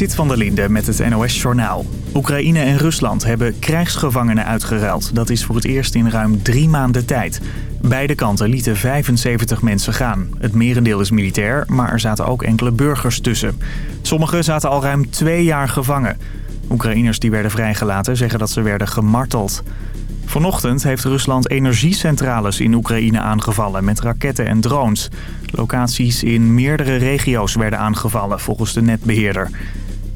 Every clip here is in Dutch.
Zit van der Linde met het NOS-journaal. Oekraïne en Rusland hebben krijgsgevangenen uitgeruild. Dat is voor het eerst in ruim drie maanden tijd. Beide kanten lieten 75 mensen gaan. Het merendeel is militair, maar er zaten ook enkele burgers tussen. Sommigen zaten al ruim twee jaar gevangen. Oekraïners die werden vrijgelaten zeggen dat ze werden gemarteld. Vanochtend heeft Rusland energiecentrales in Oekraïne aangevallen met raketten en drones. Locaties in meerdere regio's werden aangevallen volgens de netbeheerder.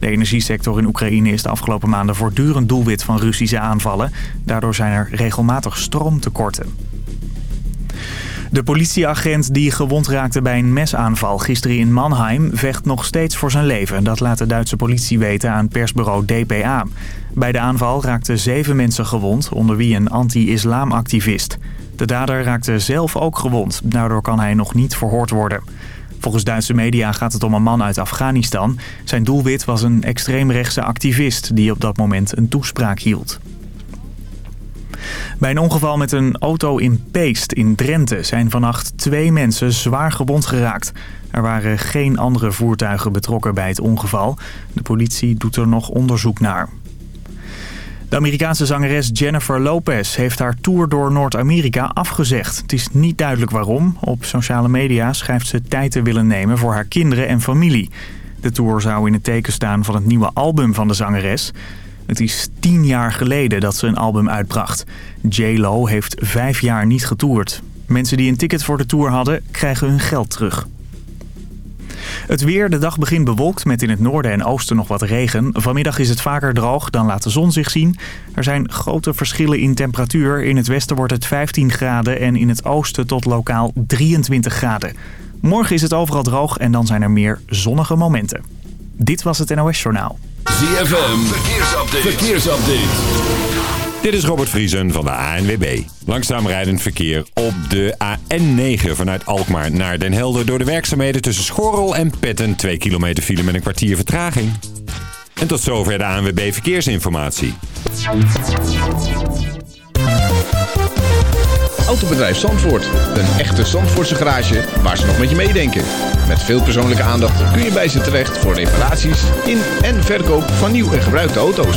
De energiesector in Oekraïne is de afgelopen maanden voortdurend doelwit van Russische aanvallen. Daardoor zijn er regelmatig stroomtekorten. De politieagent die gewond raakte bij een mesaanval gisteren in Mannheim vecht nog steeds voor zijn leven. Dat laat de Duitse politie weten aan persbureau DPA. Bij de aanval raakten zeven mensen gewond, onder wie een anti-islamactivist. De dader raakte zelf ook gewond, daardoor kan hij nog niet verhoord worden. Volgens Duitse media gaat het om een man uit Afghanistan. Zijn doelwit was een extreemrechtse activist die op dat moment een toespraak hield. Bij een ongeval met een auto in Peest in Drenthe zijn vannacht twee mensen zwaar gewond geraakt. Er waren geen andere voertuigen betrokken bij het ongeval. De politie doet er nog onderzoek naar. De Amerikaanse zangeres Jennifer Lopez heeft haar tour door Noord-Amerika afgezegd. Het is niet duidelijk waarom. Op sociale media schrijft ze tijd te willen nemen voor haar kinderen en familie. De tour zou in het teken staan van het nieuwe album van de zangeres. Het is tien jaar geleden dat ze een album uitbracht. J-Lo heeft vijf jaar niet getoerd. Mensen die een ticket voor de tour hadden, krijgen hun geld terug. Het weer, de dag begint bewolkt met in het noorden en oosten nog wat regen. Vanmiddag is het vaker droog, dan laat de zon zich zien. Er zijn grote verschillen in temperatuur. In het westen wordt het 15 graden en in het oosten tot lokaal 23 graden. Morgen is het overal droog en dan zijn er meer zonnige momenten. Dit was het NOS Journaal. ZFM, verkeersupdate. verkeersupdate. Dit is Robert Vriesen van de ANWB. Langzaam rijdend verkeer op de AN9 vanuit Alkmaar naar Den Helder... door de werkzaamheden tussen Schorrel en Petten. 2 kilometer file met een kwartier vertraging. En tot zover de ANWB Verkeersinformatie. Autobedrijf Zandvoort. Een echte Zandvoortse garage waar ze nog met je meedenken. Met veel persoonlijke aandacht kun je bij ze terecht voor reparaties in en verkoop van nieuw en gebruikte auto's.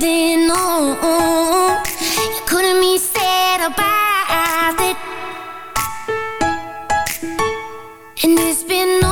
Sitting on. You couldn't be sad about it. And it's been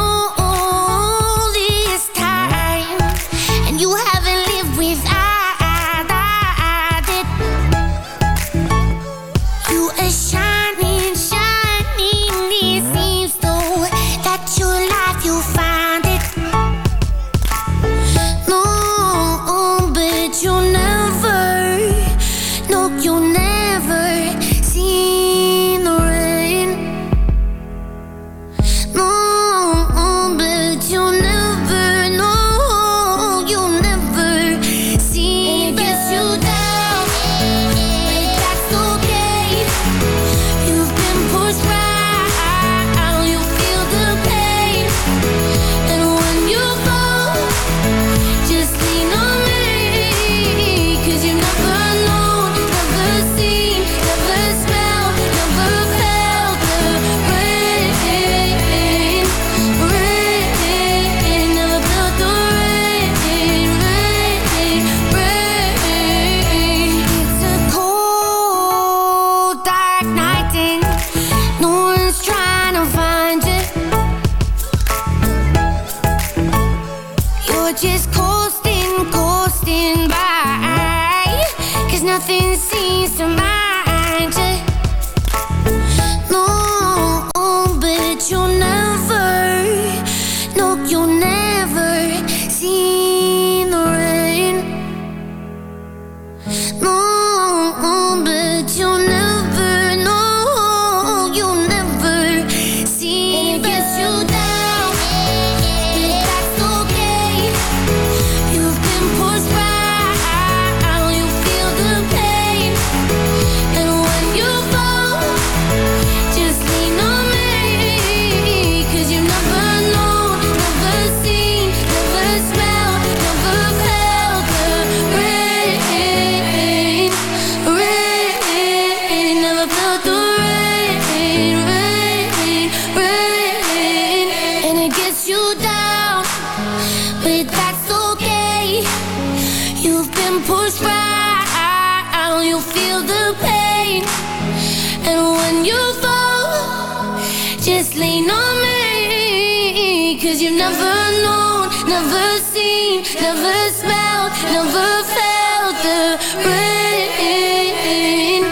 never known, never seen, never smelled, never felt the rain.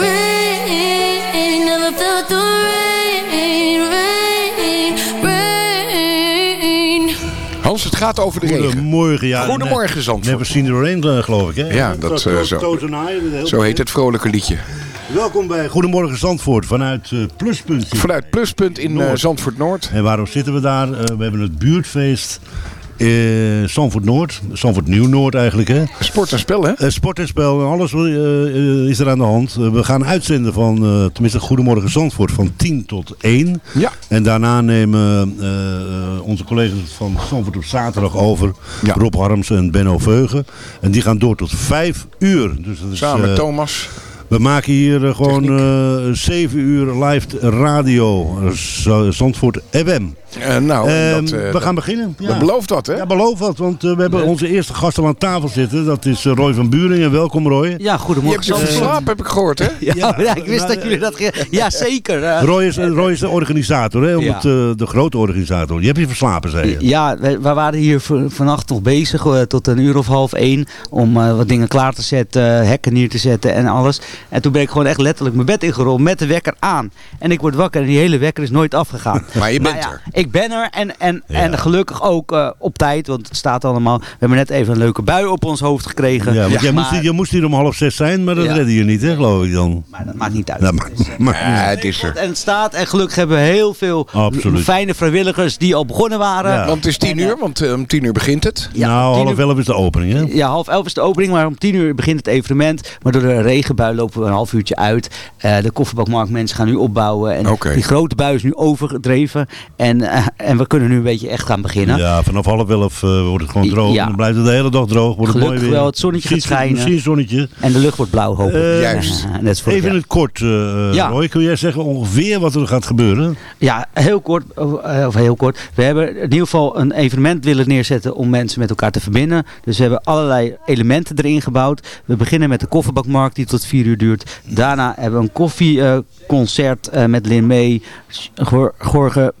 Rain, never felt the rain, rain, rain. Hans, het gaat over de regen. Goedemorgen, ja. Goedemorgen, Zandvoort. Never seen the rain, geloof ik, hè? Ja, dat, eh, zo. Zo heet het vrolijke liedje. Welkom bij Goedemorgen Zandvoort vanuit eh, Pluspunt. Vanuit Pluspunt in Noord. Zandvoort Noord. En waarom zitten we daar? Eh, we hebben het buurtfeest eh Zandvoort Noord. Zandvoort Nieuw Noord eigenlijk, hè? Sport en spel, hè? Sport en spel, alles eh, eh, is er aan de hand. We gaan uitzenden van, tenminste Goedemorgen Zandvoort, van 10 tot 1. Ja. En daarna nemen onze collega's van Zandvoort op zaterdag over. Ja. Rob Harms en Benno Veugen. En die gaan door tot 5 uur. Dus dat is, Samen met Thomas. We maken hier eh, gewoon eh 7 uur live radio. eh, Zandvoort FM. Eh, nou, Ehm, dat, eh, we gaan beginnen. Ja. dat belooft dat, hè? Ja, beloof wat, want eh, we hebben onze eerste gast al aan tafel zitten. Dat is Roy van Buringen. Welkom Roy. Ja, Je hebt goedemorgen. je Zandvoort. verslapen, heb ik gehoord, hè? Ja, Ja, ja, ik wist dat jullie dat... ge- Ja, zeker. Roy is, Roy is de organisator, hè? Om Ja. het, de grote organisator. Je hebt je verslapen, zei je. Ja, we, we waren hier vannacht nog bezig tot een uur of half één om wat dingen klaar te zetten, hekken neer te zetten en alles. En toen ben ik gewoon echt letterlijk mijn bed ingerold met de wekker aan. En ik word wakker en die hele wekker is nooit afgegaan. Maar je bent ja, er. Ik ben er en, en, Ja. en gelukkig ook eh, op tijd, want het staat allemaal. We hebben net even een leuke bui op ons hoofd gekregen. Ja, want jij, moest, maar, hier- je moest hier om half zes zijn, maar dat Ja. redde je niet, hè, geloof ik dan. maar dat maakt niet uit. Maar, maar- Ja, het is er. En het staat en gelukkig hebben we heel veel Absoluut. fijne vrijwilligers die al begonnen waren. Ja. Want het is tien uur, want eh, om tien uur begint het. Ja, nou, half uur- elf is de opening, hè? Ja, half elf is de opening, maar om tien uur begint het evenement. Maar door de regenbui lopen we een half uurtje uit. Eh, de kofferbakmarktmensen gaan nu opbouwen. En die grote bui is nu overgedreven. En, eh, en we kunnen nu een beetje echt gaan beginnen. Ja, vanaf half elf eh, wordt het gewoon droog. Ja. En dan blijft het de hele dag droog. Wordt het mooi Gelukkig weer. wel, het zonnetje gaat schijnen. Misschien zonnetje. En de lucht wordt blauw, hoop ik. Eh, Juist. Net Even in het kort, eh, Ja. Roy. Kun jij zeggen ongeveer wat er gaat gebeuren? Ja, heel kort, of heel kort. We hebben in ieder geval een evenement willen neerzetten om mensen met elkaar te verbinden. Dus we hebben allerlei elementen erin gebouwd. We beginnen met de kofferbakmarkt die tot vier uur duurt. Daarna hebben we een koffieconcert eh, met Lin May, Gorge,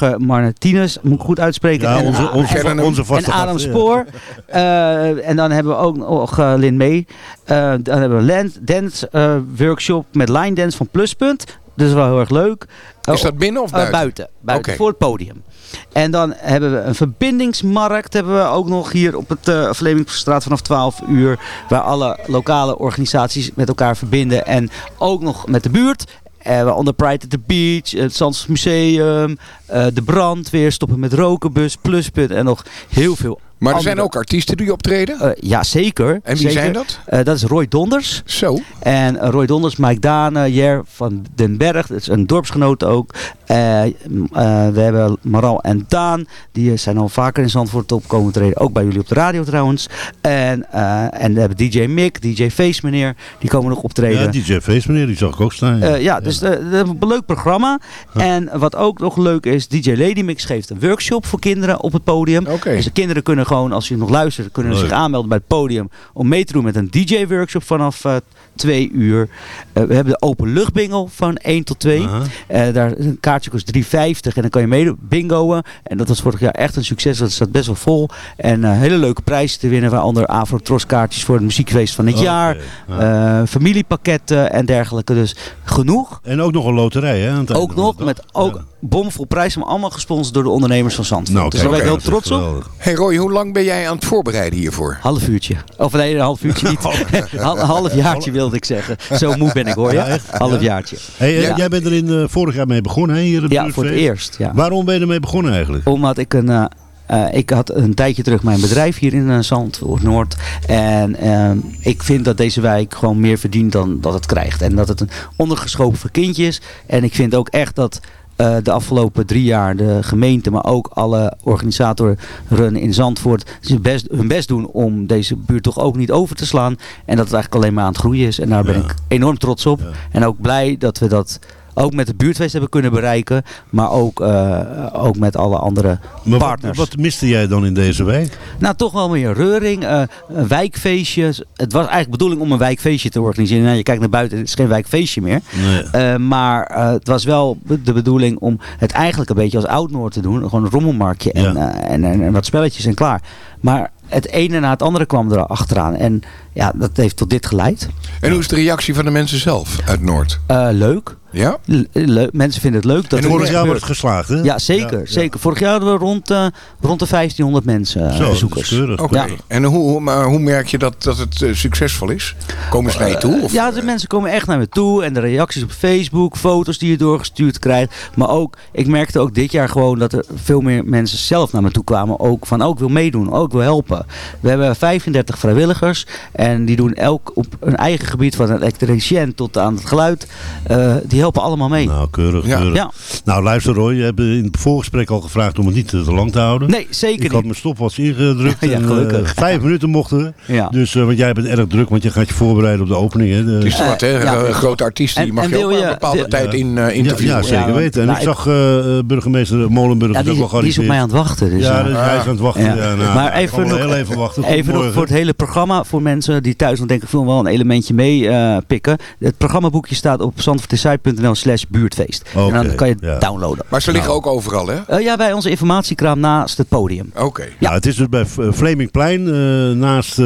Jorge Martinez, moet ik goed uitspreken. Ja, En- onze, onze, hem. onze vaste en Adam gast. Spoor. Eh, en dan hebben we ook nog eh, Lin May. Eh, dan hebben we een land- dance eh, workshop met line dance van Pluspunt. Dat is wel heel erg leuk. Is dat binnen of buiten? buiten. Voor het podium. En dan hebben we een verbindingsmarkt hebben we ook nog hier op het uh, Vlemingstraat vanaf 12 uur. Waar alle lokale organisaties met elkaar verbinden. En ook nog met de buurt. Eh, waaronder Pride at the Beach, het Zandvoort Museum, eh, de brandweer, stoppen met rokenbus, pluspunt en nog heel veel Maar er andere- zijn ook artiesten die optreden. eh, ja, zeker. En wie zeker. zijn dat? Eh, dat is Roy Donders. Zo. En eh, Roy Donders, Mike Dane, Jer van den Berg, dat is een dorpsgenoot ook. Eh, eh, we hebben Maral en Daan, die zijn al vaker in Zandvoort opkomen treden. Ook bij jullie op de radio trouwens. En, eh, en we hebben DJ Mick, DJ Face meneer, die komen nog optreden. Ja, DJ Feest, meneer, die zag ik ook staan. Eh, ja, dus dat is een leuk programma. En wat ook nog leuk is, DJ Lady Mix geeft een workshop voor kinderen op het podium. Oké. Dus de kinderen kunnen gewoon, als je nog luistert, kunnen Leuk. zich aanmelden bij het podium om mee te doen met een DJ-workshop vanaf eh, twee uur. Eh, we hebben de openluchtbingo van 1 tot 2. Aha. Eh, daar een kaartje kost 3,50 en dan kan je meedoen bingoen. En dat was vorig jaar echt een succes. Dat staat best wel vol. En eh, hele leuke prijzen te winnen. Waaronder Afro-Tros kaartjes voor het muziekfeest van het jaar. ja. familiepakketten en dergelijke. Dus genoeg. En ook nog een loterij, hè? aan het einde Ook nog met ook. Bomvol prijzen. Maar allemaal gesponsord door de ondernemers van Zandvoort. Nou, dus daar ben ik heel dat is trots op. Hey Roy, hoe lang ben jij aan het voorbereiden hiervoor? Half uurtje. Of nee, een half uurtje niet. Hal- half jaartje wilde ik zeggen. Zo moe ben ik hoor Ja? Half jaartje. Hey, eh, Ja. Jij bent er in, eh, vorig jaar mee begonnen, hè? Hier op Ja, voor het eerst. Ja. Waarom ben je ermee begonnen eigenlijk? Omdat ik een... eh, ik had een tijdje terug mijn bedrijf hier in uh, Zandvoort Noord. En ehm, ik vind dat deze wijk gewoon meer verdient dan dat het krijgt. En dat het een ondergeschoven kindje is. En ik vind ook echt dat eh, de afgelopen drie jaar de gemeente, maar ook alle organisatoren in Zandvoort best, hun best doen om deze buurt toch ook niet over te slaan. En dat het eigenlijk alleen maar aan het groeien is. En daar ben Ja. ik enorm trots op. Ja. En ook blij dat we dat ook met de buurtfeest hebben kunnen bereiken. Maar ook, eh, ook met alle andere Maar partners. wat miste jij dan in deze wijk? Nou, toch wel meer reuring. eh, een wijkfeestje. Het was eigenlijk de bedoeling om een wijkfeestje te organiseren. Nou, je kijkt naar buiten, het is geen wijkfeestje meer. Nee. Eh, maar eh, het was wel de bedoeling om het eigenlijk een beetje als Oud-Noord te doen. Gewoon een rommelmarktje en, Ja. eh, en, en, en wat spelletjes en klaar. Maar het ene na het andere kwam er achteraan. En ja, dat heeft tot dit geleid. En hoe is de reactie van de mensen zelf uit Noord? Eh, leuk. Ja? Le- leuk. Mensen vinden het leuk dat En Vorig jaar wordt het geslaagd, hè? Ja, zeker. Ja, ja. zeker. Vorig jaar hadden we rond, eh, rond de 1500 mensen, eh, Zo, dat is bezoekers. keurig. Ja. En hoe, maar hoe merk je dat, dat het eh, succesvol is? Komen ze naar je toe? Of, Ja, de mensen komen echt naar me toe. En de reacties op Facebook, foto's die je doorgestuurd krijgt. Maar ook, ik merkte ook dit jaar gewoon dat er veel meer mensen zelf naar me toe kwamen. Ook van, ook wil meedoen, ook wil helpen. We hebben 35 vrijwilligers. En die doen elk op een eigen gebied van een elektricien tot aan het geluid. eh, die helpen allemaal mee. Nou, keurig, Ja. keurig. Ja. Nou, luister Roy, je hebt in het voorgesprek al gevraagd om het niet te lang te houden. Nee, zeker Ik had mijn stopwatch ingedrukt Ja, en gelukkig. eh, vijf minuten mochten we. Ja. Dus, eh, want jij bent erg druk, want je gaat je voorbereiden op de opening. Hè? De- het is toch wat, hè? Eh, ja. Een grote artiest, die En- mag en je ook je- een bepaalde tijd in eh ja, interviewen. ja, zeker Ja, weten. En nou, ik zag eh, eh, burgemeester Molenburg Ja, is ook die, wel die is op mij aan het wachten. Dus, Ja, eh, dus hij is aan het wachten. Nou, maar even, nog, heel even wachten. Tot even nog voor het hele programma voor mensen die thuis nog denken, ik wil wel een elementje mee eh, pikken. Het programmaboekje staat op zandvoortdezuid.nl slash buurtfeest. en dan kan je het ja. downloaden. Maar ze liggen ook overal, hè? Eh, ja, bij onze informatiekraam naast het podium. Oké. Ja, het is dus bij eh, Flemingplein, eh, naast eh,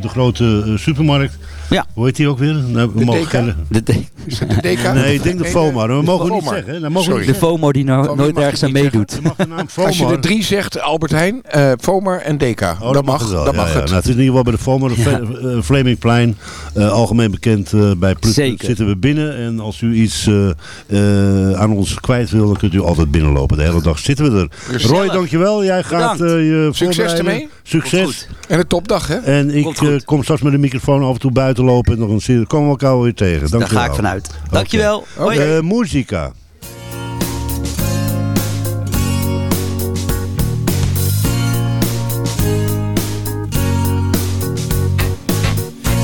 de grote eh, supermarkt. Ja. Hoe heet die ook weer? Nou, we De mogen DK? geen- De, de, Is het de DK? Nee, ik denk de FOMA. We mogen het niet zeggen. Dat mogen we Sorry. de FOMO die nou nooit ergens aan meedoet. Als je er drie zegt, Albert Heijn, eh Fomar en DK. Oh, dat mag, dat Ja, mag ja. het. Nou, het is in ieder geval bij de FOMA, de Fle- eh, Flemingplein, eh, algemeen bekend eh, bij. Zeker. Zitten we binnen en als u iets eh, eh, aan ons kwijt wil, dan kunt u altijd binnenlopen. De hele dag zitten we er. Gezellig. Roy, dankjewel. Jij gaat eh, je Succes ermee. Succes. En de topdag, hè? En ik kom straks met de microfoon af en toe buiten lopen en nog een serie. Komen we elkaar weer tegen. Daar Dankjewel. ga ik vanuit. Dankjewel. Hoi. Eh, muzika.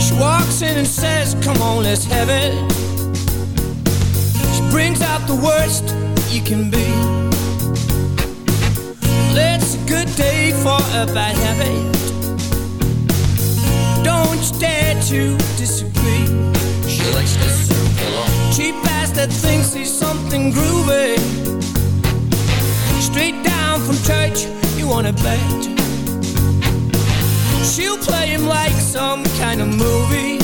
She walks in and says, Come on, let's have it. Brings out the worst you can be. It's a good day for a bad habit. Don't you dare to disagree. She likes to circle. Cheap ass that thinks he's something groovy. Straight down from church, you wanna bet. She'll play him like some kind of movie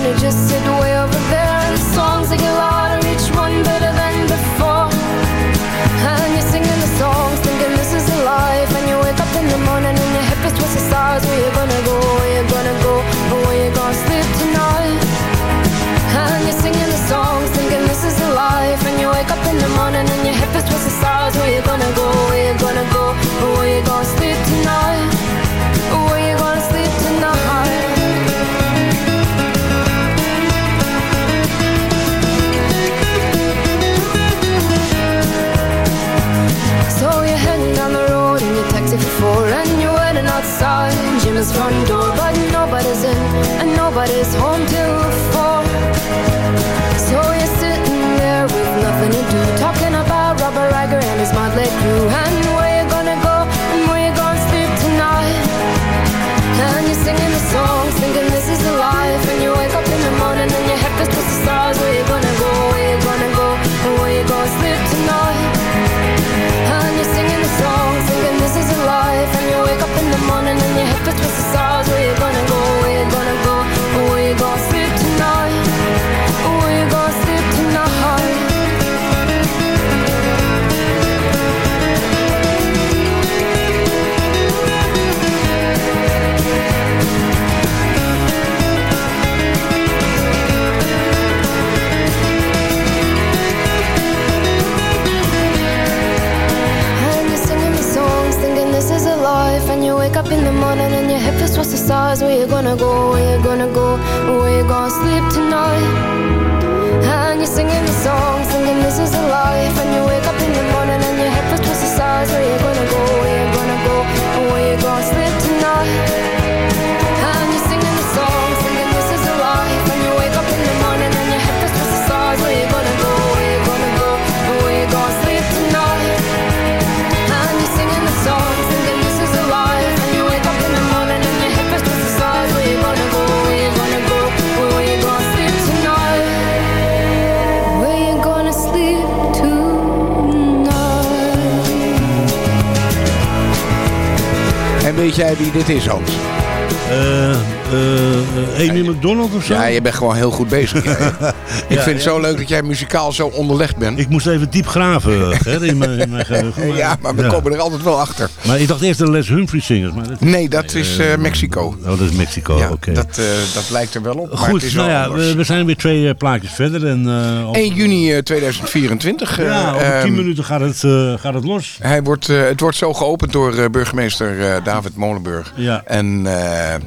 the men who just sit way over there. And the songs they get louder, each one better than before. And you're singing the songs, thinking this is a life. And you wake up in the morning and your hip is twisted stars. Where you gonna go? Where you gonna go? Or where you gonna sleep tonight? And you're singing the songs, thinking this is a life. And you wake up in the morning and your hip is twisted and nobody's gonna go? Where you gonna go? Jij wie dit is, Hans? Eh, eh, Amy McDonald of zo? Ja, je bent gewoon heel goed bezig. Ik vind het zo leuk dat jij muzikaal zo onderlegd bent. Ik moest even diep graven Ger, in mijn, in mijn geheugen. ja, maar we komen er altijd wel achter. Maar ik dacht eerst de Les Humphrey Zingers. Maar dat, Nee, dat is eh, Mexico. Oh, dat is Mexico, oké. dat, eh, dat lijkt er wel op, maar het Goed, is nou ja, we, we zijn weer twee eh, plaatjes verder. En, eh, op- 1 juni eh, 2024. eh, ja, over ehm, tien minuten gaat het, eh, gaat het los. Hij wordt, eh, het wordt zo geopend door eh, burgemeester eh, David Molenburg. Ja. En, eh,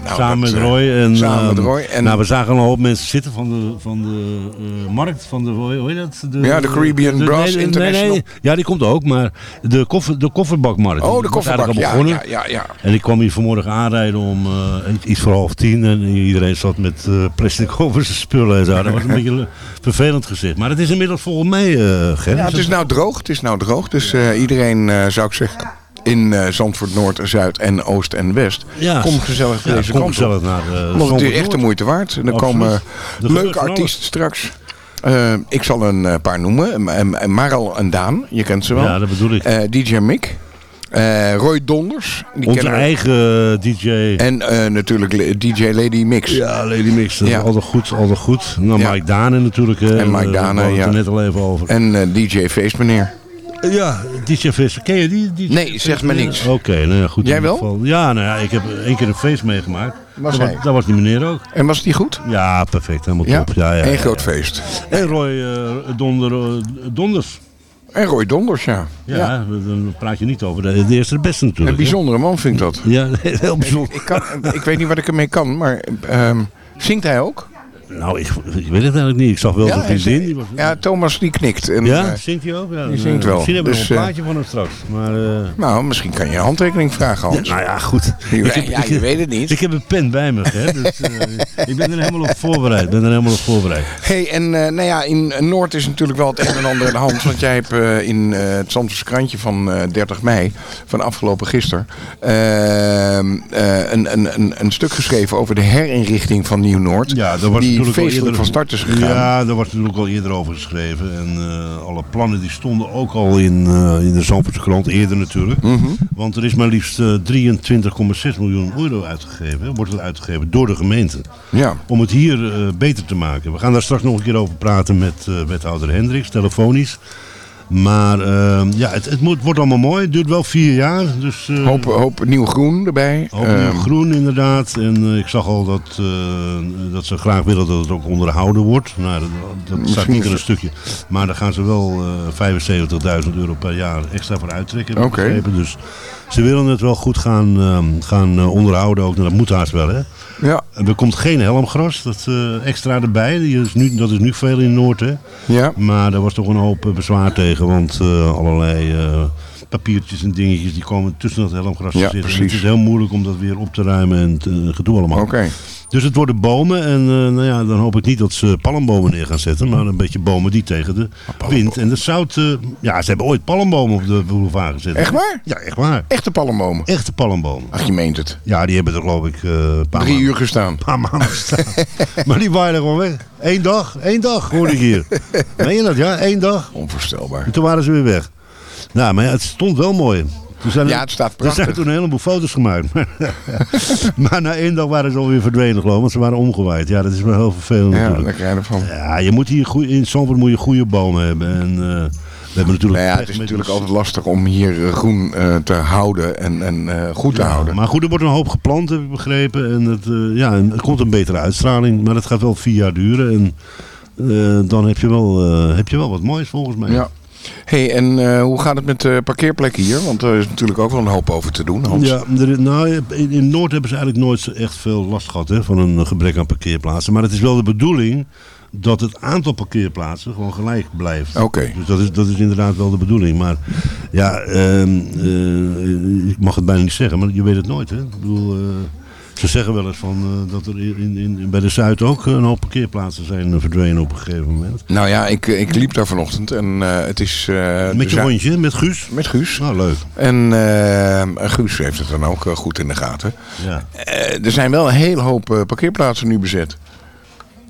nou, samen met eh, Roy. En, samen met ehm, Roy. En, nou, we zagen een hoop mensen zitten van de, van de eh, markt, van de, hoe heet dat? De, Ja, de Caribbean Brass nee, International. Nee, ja, die komt ook, maar de, koffer, de kofferbakmarkt. oh, de kofferbak. Ja, begonnen. ja, ja, ja. En ik kwam hier vanmorgen aanrijden om eh, iets voor half tien. En iedereen zat met eh, plastic over zijn spullen en zo. Dat was een beetje vervelend gezicht. Maar het is inmiddels volgens mij, eh Ger. Ja, het is nou droog. Het is nou droog. Dus iedereen, zou ik zeggen, in eh, Zandvoort Noord, Zuid en Oost en West. Ja, kom gezellig ja, deze kom kant gezellig op. naar eh, Want het is echt de moeite waard. En er Absoluut. komen leuke artiesten straks. Eh, ik zal een eh, paar noemen. Maral en Daan, je kent ze wel. Ja, dat bedoel ik. DJ Mick. Roy Donders. Die Onze eigen DJ. En natuurlijk DJ Lady Mix. Ja, Lady Mix, dat Ja. is altijd goed, altijd goed. Nou, Ja. Mike Dane natuurlijk. En Mike Dane, we hadden het ja. er net al even over. En DJ Feestmeneer. Ja, DJ Visser. Ken je die? Nee, zeg me niks. Oké, nou ja, goed. Jij wel? geval. Ja, nou ja, ik heb één keer een feest meegemaakt. Was dat, hij? was, dat was die meneer ook. En was die goed? Ja, perfect. Helemaal Ja? top. Ja, ja, Eén ja, groot feest. En Roy eh, Donder, eh, Donders. En Roy Donders, ja. Ja, dan praat je niet over de, de eerste de beste natuurlijk. Een bijzondere man vind ik dat. Ja, heel bijzonder. Ik, kan, ik weet niet wat ik ermee kan, maar ehm, zingt hij ook? Nou, ik, ik weet het eigenlijk niet. Ik zag wel Ja, zijn hij vriendin. was, Ja, Thomas die knikt. En, ja, eh, zingt hij ook? Ja, die nou, zingt wel. Misschien hebben we Dus, nog een eh, plaatje van hem straks. Maar, eh, nou, misschien kan je een handtekening vragen, Hans. nou ja, goed. Ja, Ik heb- ja, ik- je weet het niet. Ik heb een pen bij me, hè, dus, eh, ik ben er helemaal op voorbereid. ben er helemaal op voorbereid. Hey, en eh, nou ja, in Noord is natuurlijk wel het een en ander aan de hand. Want jij hebt eh, in eh, het Zandvoortse krantje van eh, 30 mei, van afgelopen gisteren, ehm, eh, een, een, een, een stuk geschreven over de herinrichting van Nieuw-Noord. Ja, dat was die natuurlijk al feestelijk eerder- van start is gegaan. Ja, daar was natuurlijk al eerder over geschreven. En eh, alle plannen die stonden ook al in, eh, in de Zandvoortse krant, eerder natuurlijk. Mhm. Want er is maar liefst eh, 23,6 miljoen euro uitgegeven. Wordt er uitgegeven door de gemeente. Ja. Om het hier eh, beter te maken. We gaan daar straks nog een keer over praten met eh, wethouder Hendricks, telefonisch. Maar eh, ja, het, het moet, wordt allemaal mooi. Het duurt wel vier jaar. Dus, eh, Hoop, hoop nieuw groen erbij. Hoop Ehm, nieuw groen inderdaad. En eh, ik zag al dat, eh, dat ze graag willen dat het ook onderhouden wordt. Nou, dat, dat staat niet in een stukje. Maar daar gaan ze wel eh 75.000 euro per jaar extra voor uittrekken. begrepen. Dus ze willen het wel goed gaan, ehm, gaan eh, onderhouden ook. Nou, dat moet haast wel hè. Ja. Er komt geen helmgras, dat eh, extra erbij. Die is nu, dat is nu veel in Noord hè. Ja. Maar daar was toch een hoop eh, bezwaar tegen, want eh, allerlei papiertjes en dingetjes die komen tussen dat helmgras Ja, te zitten. Het is heel moeilijk om dat weer op te ruimen en te, gedoe allemaal. Oké. Dus het worden bomen en eh, nou ja, dan hoop ik niet dat ze palmbomen neer gaan zetten, maar een beetje bomen die tegen de wind en de zout... eh, ja, ze hebben ooit palmbomen op de boulevard gezet. Echt waar? Ja, echt waar. Echte palmbomen. Echte palmbomen. Ach, je meent het. Ja, die hebben er geloof ik eh, een paar Drie maanden- uur gestaan. paar maanden staan. maar die waren er gewoon weg. Eén dag, één dag hoorde ik hier. Meen je dat? Ja, één dag. Onvoorstelbaar. En toen waren ze weer weg. Nou, maar ja, het stond wel mooi. Toen zijn Ja, het staat Er prachtig. zijn toen een heleboel foto's gemaakt. maar na één dag waren ze alweer verdwenen geloof ik, want ze waren omgewaaid. Ja, dat is wel heel vervelend Ja, natuurlijk. daar krijg je ervan. Ja, je moet hier goeie, in Zandvoort moet je goede bomen hebben. En eh, we hebben natuurlijk... Nou ja, het is natuurlijk altijd lastig om hier eh, groen eh, te houden en, en goed te Ja, houden. Maar goed, er wordt een hoop geplant, heb ik begrepen. En het, ja, en er komt een betere uitstraling. Maar dat gaat wel vier jaar duren. En dan heb je, wel, heb je wel wat moois volgens mij. Ja. Hey, en eh, hoe gaat het met de parkeerplekken hier? Want er is natuurlijk ook wel een hoop over te doen, Hans. Ja, er, nou, in, in Noord hebben ze eigenlijk nooit echt veel last gehad hè, van een gebrek aan parkeerplaatsen. Maar het is wel de bedoeling dat het aantal parkeerplaatsen gewoon gelijk blijft. Oké. Dus dat is, dat is inderdaad wel de bedoeling. Maar ja, ehm, eh, ik mag het bijna niet zeggen, maar je weet het nooit. Hè? Ik bedoel, eh, ze zeggen wel eens van, eh, dat er in, in, bij de Zuid ook een hoop parkeerplaatsen zijn eh, verdwenen op een gegeven moment. Nou ja, ik, ik liep daar vanochtend en eh, het is... eh, Met je hondje, met Guus? Met Guus. Nou, leuk. En eh, Guus heeft het dan ook eh, goed in de gaten. Ja. Eh, er zijn wel een hele hoop eh, parkeerplaatsen nu bezet.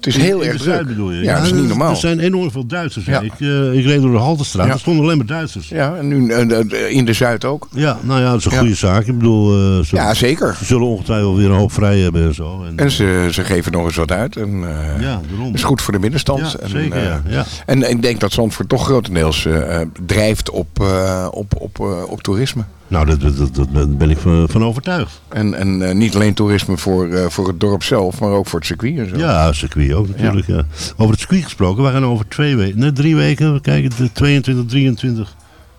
Het is heel In erg druk. Zuid bedoel je? Ja, dat is niet normaal. Er zijn enorm veel Duitsers. Ja. Ik, eh, ik reed door de Haltestraat, Ja. er stonden alleen maar Duitsers. Ja, en nu eh, in de Zuid ook. Ja, nou ja, dat is een goede zaak. Ik bedoel, eh, ze, Ja, zeker. ze zullen ongetwijfeld weer een hoop vrij hebben en zo. En, En ze, ze geven nog eens wat uit. En, ja, daarom. dat is goed voor de middenstand. En, zeker, ja. ja. En ik denk dat Zandvoort toch grotendeels drijft op, op, op, op toerisme. Nou, daar dat, dat, ben ik van, overtuigd. En, en eh, niet alleen toerisme voor, eh, voor het dorp zelf, maar ook voor het circuit en zo. Ja, circuit ook natuurlijk. Ja. Over het circuit gesproken, we gaan over twee weken, nee, drie weken, we kijken, de 22, 23.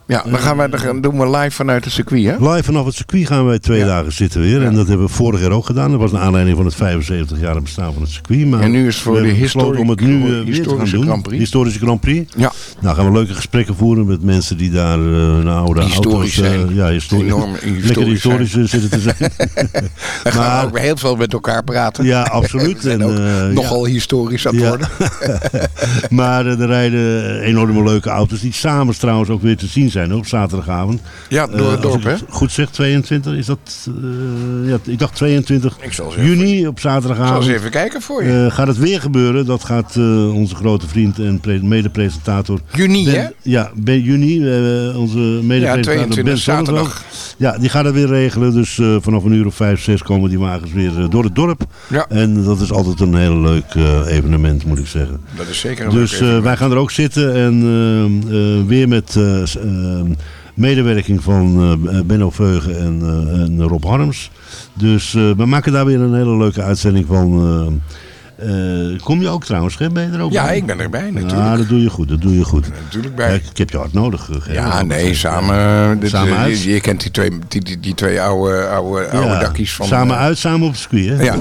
Ja, dan, gaan wij, dan doen we live vanuit het circuit, hè? Live vanaf het circuit gaan wij twee Ja. dagen zitten weer. En dat hebben we vorig jaar ook gedaan. Dat was naar aanleiding van het 75-jarige bestaan van het circuit. Maar En nu is het voor we de besloten om het nu eh, historische doen. Grand Prix. Historische Grand Prix. Ja. Nou gaan we leuke gesprekken voeren met mensen die daar een oude Historisch auto's... eh, ja, historisch. Enorm Lekker historisch zitten te zijn. We gaan Maar- ook heel veel met elkaar praten. ja, absoluut. We En, nogal historisch aan het worden. maar er rijden enorme leuke auto's die samen trouwens ook weer te zien zijn op zaterdagavond. Ja, door Eh, het als dorp, hè? het Goed zeg, 22 is dat. eh, ja, ik dacht 22 Ik zal eens even, juni op ik zal eens zaterdagavond. even kijken voor je. eh, gaat het weer gebeuren? Dat gaat onze grote vriend en pre- mede-presentator. Juni, Ben- hè? Ja, ben juni. onze Ja, mede-presentator 22 Ben zaterdag. Ja, die gaat het weer regelen. Dus vanaf een uur of vijf, zes komen die wagens weer door het dorp. Ja. En dat is altijd een heel leuk evenement, moet ik zeggen. Dat is zeker een Dus wij gaan er ook zitten en eh, eh, weer met medewerking van eh, Benno Veugen en, eh, en Rob Harms. Dus eh, we maken daar weer een hele leuke uitzending van. Eh, eh, kom je ook trouwens, hè? ben je er ook Ja, bij? ik ben erbij Ja, natuurlijk. dat doe je goed, dat doe je goed. Natuurlijk Ja, bij. ik, ik heb je hard nodig. eh, Gerrit. Ja, Dat nee, samen. ja. dit, Samen eh, uit. Je, je kent die twee, die, die, die twee oude, oude, oude Ja, dakkies van... samen eh, uit, samen op het circuit, hè? Ja.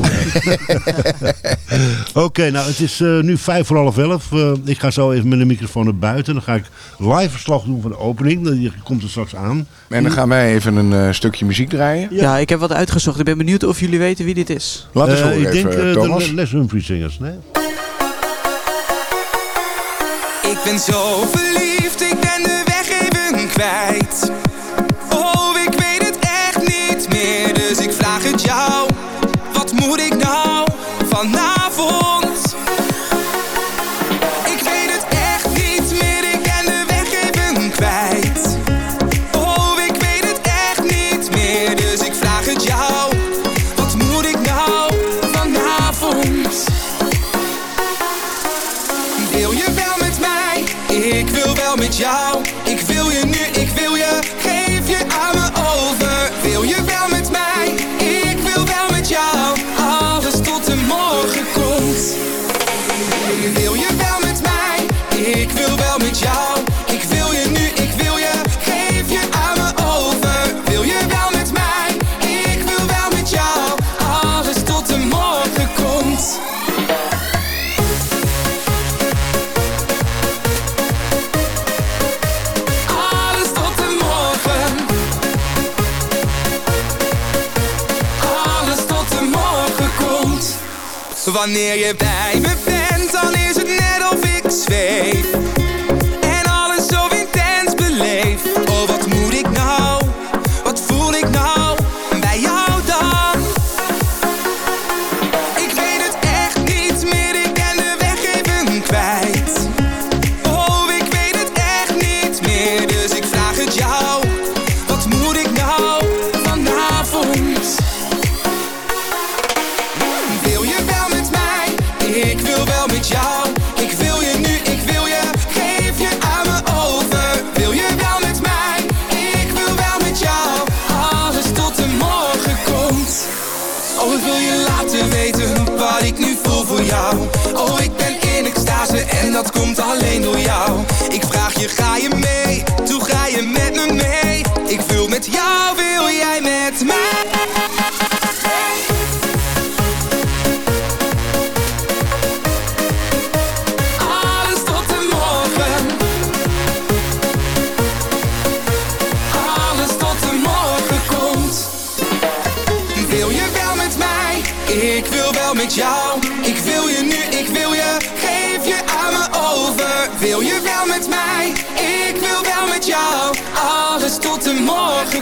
Oké, nou het is eh, nu vijf voor half elf. Eh, ik ga zo even met de microfoon naar buiten. Dan ga ik live verslag doen van de opening. Je komt er straks aan. En dan gaan wij even een eh, stukje muziek draaien. Ja. ik heb wat uitgezocht. Ik ben benieuwd of jullie weten wie dit is. Laat eens Eh, horen ik denk even, eh, Thomas. de Les Humphrey zingers. Nee? Ik ben zo verliefd, ik ben de weg even kwijt. Oh, ik weet het echt niet meer, dus ik vraag het jou. Wat moet ik nou vanavond? Wanneer je bij me bent, dan is het net of ik zweef.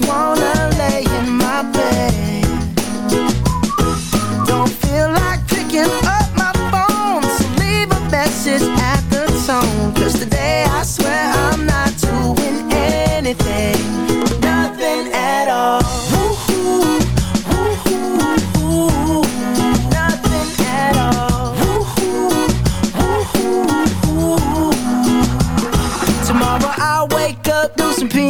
just wanna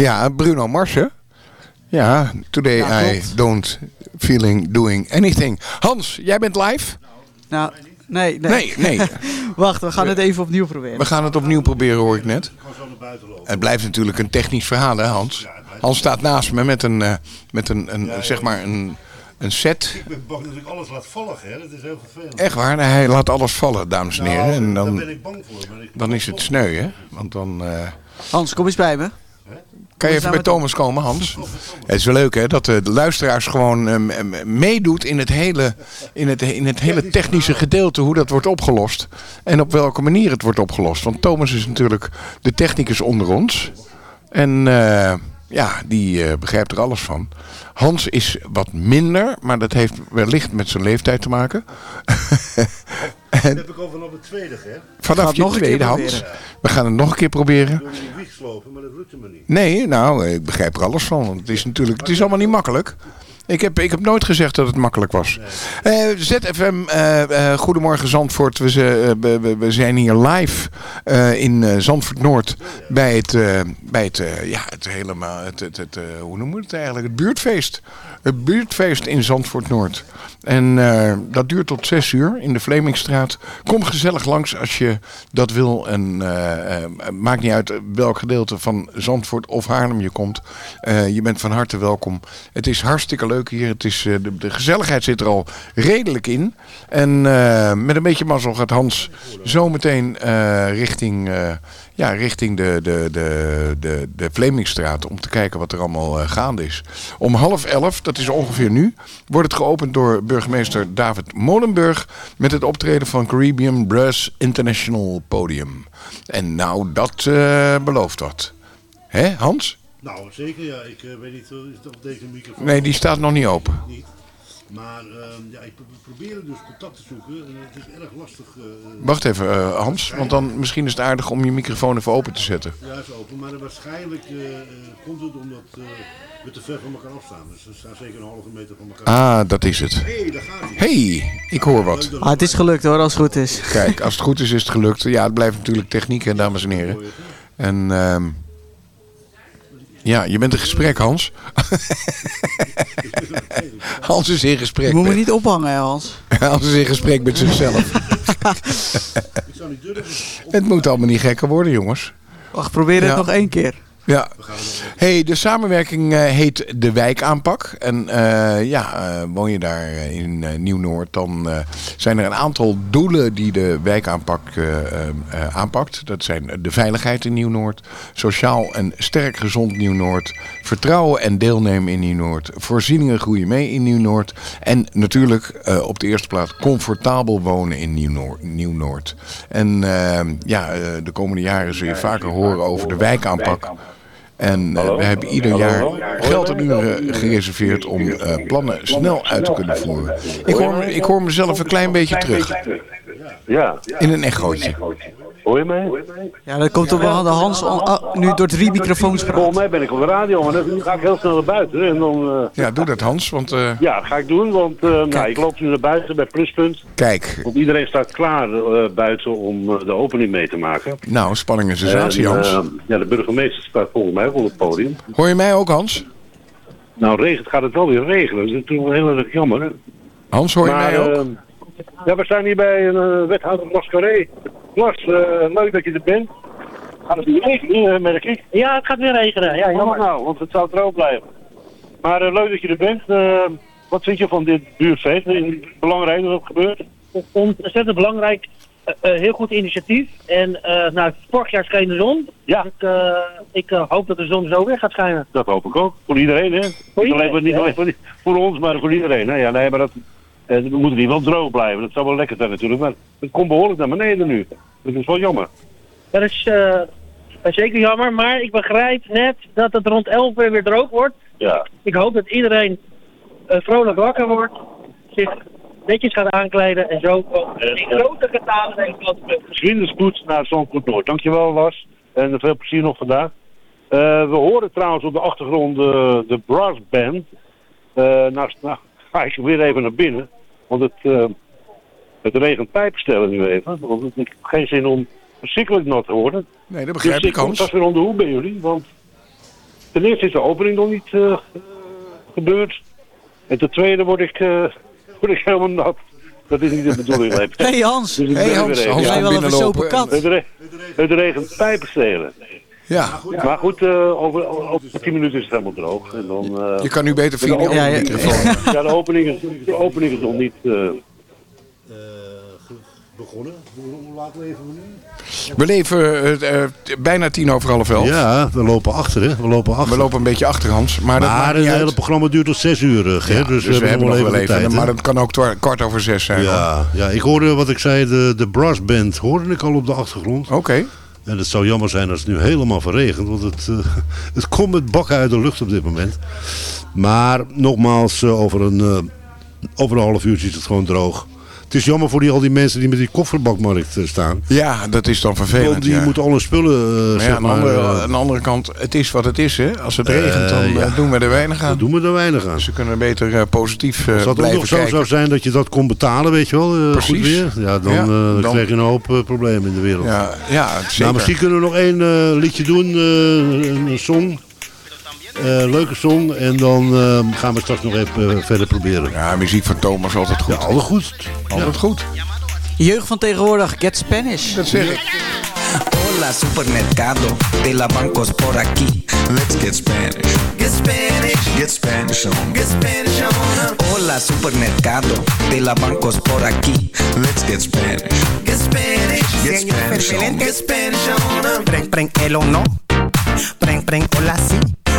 Ja, Bruno Mars, hè? Ja, today Ja, I don't feeling doing anything. Hans, jij bent live? Nou, nee, nee. Nee, nee. Wacht, we gaan het even opnieuw proberen. We gaan het opnieuw proberen, hoor ik net. Het blijft natuurlijk een technisch verhaal, hè, Hans? Hans staat naast me met een, eh, met een, een zeg maar een, een set. Ik ben bang dat ik alles laat vallen, hè. Dat is heel vervelend. Echt waar, hij laat alles vallen, dames en heren. En daar dan, ben ik bang voor. maar ik- dan is het sneu, hè? Want dan... eh, Hans, kom eens bij me. Kan je even zijn bij Thomas komen, Hans? Het is wel leuk, hè, dat de luisteraars gewoon ehm, ehm, meedoet in het, hele, in, het, in het hele technische gedeelte, hoe dat wordt opgelost. En op welke manier het wordt opgelost. Want Thomas is natuurlijk de technicus onder ons. En eh, ja, die eh, begrijpt er alles van. Hans is wat minder, maar dat heeft wellicht met zijn leeftijd te maken. Dat heb ik al vanaf het tweede, hè. Vanaf het je nog een keer tweede, Hans. We gaan het nog een keer proberen. Ik wil in wieg slopen, maar dat lukte me niet. Nee, nou, ik begrijp er alles van. Want het is natuurlijk, het is allemaal niet makkelijk. Ik heb, ik heb nooit gezegd dat het makkelijk was. Eh, ZFM, eh, eh, Goedemorgen Zandvoort. We, eh, we, zijn hier live eh, in eh, Zandvoort Noord bij het, eh, bij het, ja, het helemaal, het, het, het, eh, hoe noemen we het eigenlijk? Het buurtfeest. Het buurtfeest in Zandvoort Noord. En eh, dat duurt tot zes uur in de Vlemingstraat. Kom gezellig langs als je dat wil. En eh, eh, maakt niet uit welk gedeelte van Zandvoort of Haarlem je komt. Je bent van harte welkom. Het is hartstikke leuk hier. Het is, de, gezelligheid zit er al redelijk in. En met een beetje mazzel gaat Hans zometeen richting, ja, richting de, de, de, de, de Vlemingstraat. Om te kijken wat er allemaal eh, gaande is. Om half elf, dat is ongeveer nu, wordt het geopend door burgemeester David Molenburg. Met het optreden van Caribbean Brass International Podium. En nou, dat eh, belooft wat. Hè, Hans? Nou, zeker ja. Ik eh, weet niet, op deze microfoon? Nee, die staat nog niet open. Niet. Maar ehm, ja, ik pro- probeer dus contact te zoeken en het is erg lastig. eh, Wacht even, eh, Hans. Want dan misschien is het aardig om je microfoon even open te zetten. juist open, maar waarschijnlijk eh, eh, komt het omdat eh, we te ver van elkaar afstaan. Dus we staan zeker een halve meter van elkaar. Ah, dat is het. Hé, hey, daar gaat hij. hey, ik hoor wat. Ah, het is gelukt hoor, als het goed is. Kijk, als het goed is, is het gelukt. Ja, het blijft natuurlijk techniek, hè, dames en heren. En ehm, ja, je bent in gesprek, Hans. Hans is in gesprek. Je moet me niet ophangen, hè, Hans. Hans is in gesprek met zichzelf. Ik zou niet durven. Het moet allemaal niet gekker worden, jongens. Wacht, probeer het Ja. nog één keer. Ja. Hey, de samenwerking eh, heet de wijkaanpak. En eh, ja, eh, woon je daar in Nieuw-Noord, dan zijn er een aantal doelen die de wijkaanpak aanpakt. Dat zijn de veiligheid in Nieuw-Noord, sociaal en sterk gezond Nieuw-Noord, vertrouwen en deelnemen in Nieuw-Noord, voorzieningen groeien mee in Nieuw-Noord en natuurlijk op de eerste plaats comfortabel wonen in Nieuw-Noord. En ja, de komende jaren zul je vaker horen over de wijkaanpak. En eh, we hebben ieder jaar geld en uren gereserveerd om eh, plannen snel uit te kunnen voeren. Ik hoor, ik hoor mezelf een klein beetje terug. Ja. In een echootje. Hoor je mij? Ja, dat komt op de Hans al- ah, nu door drie microfoons praat. Volgens mij ben ik op de radio, maar dan- nu ga ik heel snel naar buiten. En dan, eh, Ja, doe dat Hans, want eh, ja, dat ga ik doen, want eh, nou, ik loop nu naar buiten bij Pluspunt. kijk, Want iedereen staat klaar buiten om de opening mee te maken. nou, spanning en sensatie En, Hans. eh, ja, de burgemeester staat volgens mij ook op het podium. Hoor je mij ook Hans? Nou, regent gaat het wel weer regenen. Dat is natuurlijk wel heel erg jammer. hè. Hans, hoor je maar, mij ook? Ja, we staan hier bij een eh, wethouder Mascaré. Lars, eh, leuk dat je er bent. Gaat het niet regenen, eh, merk ik? Ja, het gaat weer regenen. Ja, jammer. nou, want het zou droog blijven. Maar leuk dat je er bent. Wat vind je van dit buurtfeest? Belangrijk dat het gebeurt? ontzettend belangrijk. Heel goed initiatief. En nou, vorig jaar scheen de zon. Ja. Ik, eh, ik hoop dat de zon zo weer gaat schijnen. Dat hoop ik ook. Voor iedereen, hè? Voor niet alleen, iedereen, voor, niet ja. alleen voor, voor ons, maar voor iedereen. hè? Ja, nee, maar dat, we moeten hier wel droog blijven. Dat zou wel lekker zijn natuurlijk. Maar het komt behoorlijk naar beneden nu. Dat is wel jammer. Dat is eh, zeker jammer. Maar ik begrijp net dat het rond 11 uur weer droog wordt. Ja. Ik hoop dat iedereen eh, vrolijk wakker wordt. Zich netjes gaat aankleden. En zo in grote getalen. Vlinders spoed naar Zandvoort Noord. Dankjewel, Lars. En veel plezier nog vandaag. Eh, we horen trouwens op de achtergrond eh, de brass band. Eh, nou, nou ga ik weer even naar binnen. Want het, eh, het regent pijpenstellen nu even. Want ik heb geen zin om verschrikkelijk nat te worden. Nee, dat begrijp dus ik, kom Hans. straks weer om de hoek bij jullie. Want ten eerste is de opening nog niet eh, gebeurd. En ten tweede word ik, eh, word ik helemaal nat. Dat is niet de bedoeling. Leep. Hey Hans. Dus ik Hey Hans. Hans kat. Het, re- het regent pijpenstelen. Ja. Maar goed, eh, over, over 10 minuten is het helemaal droog. En dan, eh, Je kan nu beter via de opening- microfoon. Ja, de opening is, de opening is nog niet... eh, begonnen. Hoe laat leven we nu? We leven eh, eh, bijna tien over half elf. Ja, we lopen achter, hè? We lopen achter. We lopen een beetje achter, Hans. Maar, dat maakt Maar het hele programma duurt tot zes uur, eh, Ger, Ja, dus, dus we hebben nog wel even. tijd, hè? maar dat kan ook kwart over zes zijn. hoor. Ja, ja, ik hoorde wat ik zei, de, de brassband hoorde ik al op de achtergrond. Oké. En het zou jammer zijn als het nu helemaal verregent, want het, eh, het komt met bakken uit de lucht op dit moment. Maar nogmaals, eh, over, een, eh, over een half uurtje is het gewoon droog. Het is jammer voor die, al die mensen die met die kofferbakmarkt eh, staan. Ja, dat is dan vervelend. Want die ja. moeten alle spullen, eh, Maar ja, aan, de maar... andere, eh, aan de andere kant, het is wat het is. Hè? Als het regent, dan ja. doen we er weinig aan. Dan doen we er weinig aan. Ze kunnen beter positief Als dat ook nog zo zou zijn dat je dat kon betalen, weet je wel, Precies. goed weer. Ja, dan, dan krijg je een hoop problemen in de wereld. Ja, ja zeker. Nou, misschien kunnen we nog één liedje doen, een, een song. Eh, leuke song. En dan eh, gaan we straks nog even eh, verder proberen. Ja, muziek van Thomas altijd goed. Ja, altijd goed. Altijd goed. Jeugd van tegenwoordig, get Spanish. Dat zeg ik. Hola supermercado, de la bancos por aquí. Let's get Spanish. Get Spanish. Get Spanish on. Get Spanish on. Hola supermercado, de la bancos por aquí. Let's get Spanish. Get Spanish. Get Spanish on. Get Spanish on. Preng, preng, el o no. Preng, preng, hola si.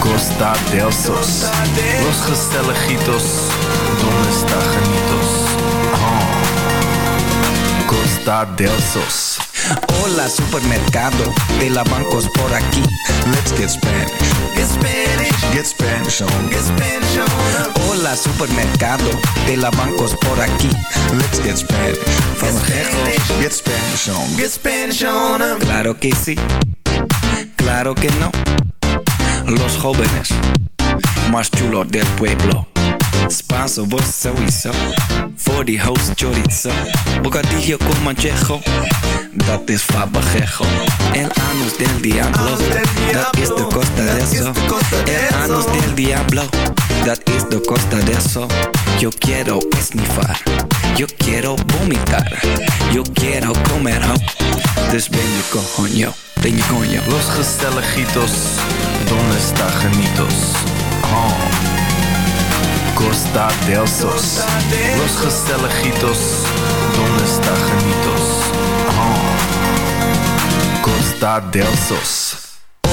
Costa del Sos. Los gezelligitos, donde está genitos? Oh. Costa del Sos. Hola supermercado, de la bancos por aquí. Let's get Spanish. Get Spanish. Get Spanish on. Get Spanish on. Hola supermercado, de la bancos por aquí. Let's get Spanish. From Spanish. Get Spanish on. Get Spanish on. Claro que sí. Claro que no. Los jóvenes más chulos del pueblo. Spanso, vos sowieso. Voor die host chorizo. Bocadillo con manchejo. Dat is fabajejo. El anus del diablo. Dat is de costa de eso. El anus del diablo. Dat is de costa de eso. Yo quiero esnifar. Yo quiero vomitar. Yo quiero comer ho. Dus ben je coño. Ben je coño. Los gezelligitos, donde está genitos? Oh. Costa del Sos. Los gezelligitos, donde está genitos? Oh. Costa del Sos.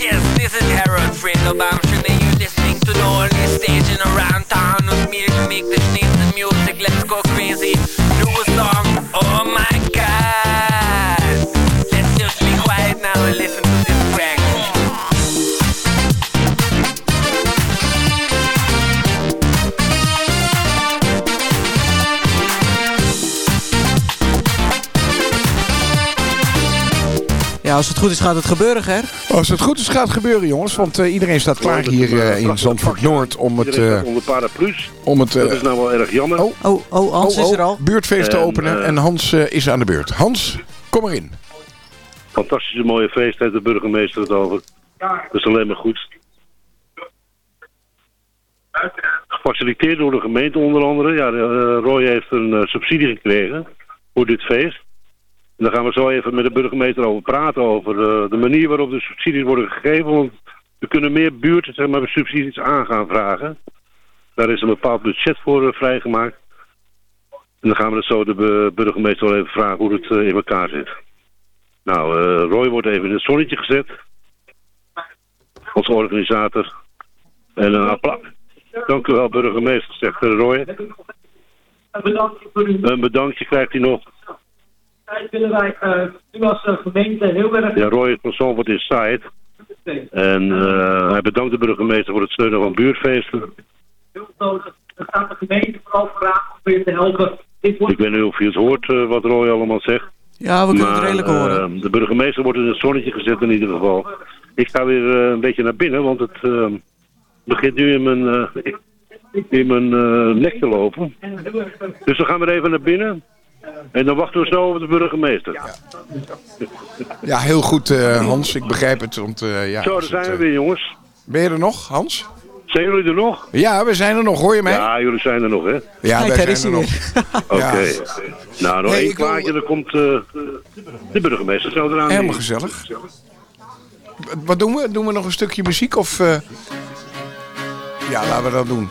Yes, this is Harold of Amsterdam and you're to the stage around town with me to make the sneeze music. Let's go crazy. Song. Oh my god. Let's just be quiet now and listen to this Ja, als het goed is gaat het gebeuren, Ger. Als het goed is gaat het gebeuren, jongens. Want eh, iedereen staat klaar hier eh, in Zandvoort Noord om het... Iedereen eh, staat onder paraplu's. om het eh, Dat is nou wel erg jammer. Oh, oh, oh Hans is er al. buurtfeest te En, openen eh, en Hans eh, is aan de beurt. Hans, kom erin. Fantastische mooie feest, heeft de burgemeester het over. Dat is alleen maar goed. Gefaciliteerd door de gemeente onder andere. Ja, de, eh, Roy heeft een eh, subsidie gekregen voor dit feest. En daar gaan we zo even met de burgemeester over praten. Over eh, de manier waarop de subsidies worden gegeven. Want we kunnen meer buurten zeg maar, subsidies aan gaan vragen. Daar is een bepaald budget voor eh, vrijgemaakt. En dan gaan we het zo de bu- burgemeester wel even vragen hoe het eh, in elkaar zit. Nou, Roy wordt even in het zonnetje gezet. Als organisator. En een applaus. Dank u wel, burgemeester, zegt Roy. Een bedankje krijgt hij nog. Tijd. Willen wij uh, u als uh, gemeente heel erg Ja, Roy is van Zandvoort Inside. En eh, hij bedankt de burgemeester voor het steunen van buurtfeesten. heel nodig. Dan staat de gemeente vooral vooraan om weer te helpen. Dit wordt Ik weet niet of je het hoort eh, wat Roy allemaal zegt. Ja, we kunnen Maar, het redelijk horen. eh, de burgemeester wordt in het zonnetje gezet in ieder geval. Ik ga weer eh, een beetje naar binnen, want het eh, begint nu in mijn, eh, in mijn eh, nek te lopen. Dus we gaan weer even naar binnen. En dan wachten we zo op de burgemeester. Ja, heel goed eh, Hans, ik begrijp het. Want, eh, ja, zo, daar zijn het, we eh, weer jongens. Ben je er nog, Hans? Zijn jullie er nog? Ja, we zijn er nog. Hoor je mij? Ja, jullie zijn er nog, hè? Ja, wij daar zijn is er hij nog. Oké. Nou, nog Hey, één wil- plaatje, dan komt eh, de burgemeester zo eraan. Helemaal gezellig. Wat doen we? Doen we nog een stukje muziek of... eh? Ja, laten we dat doen.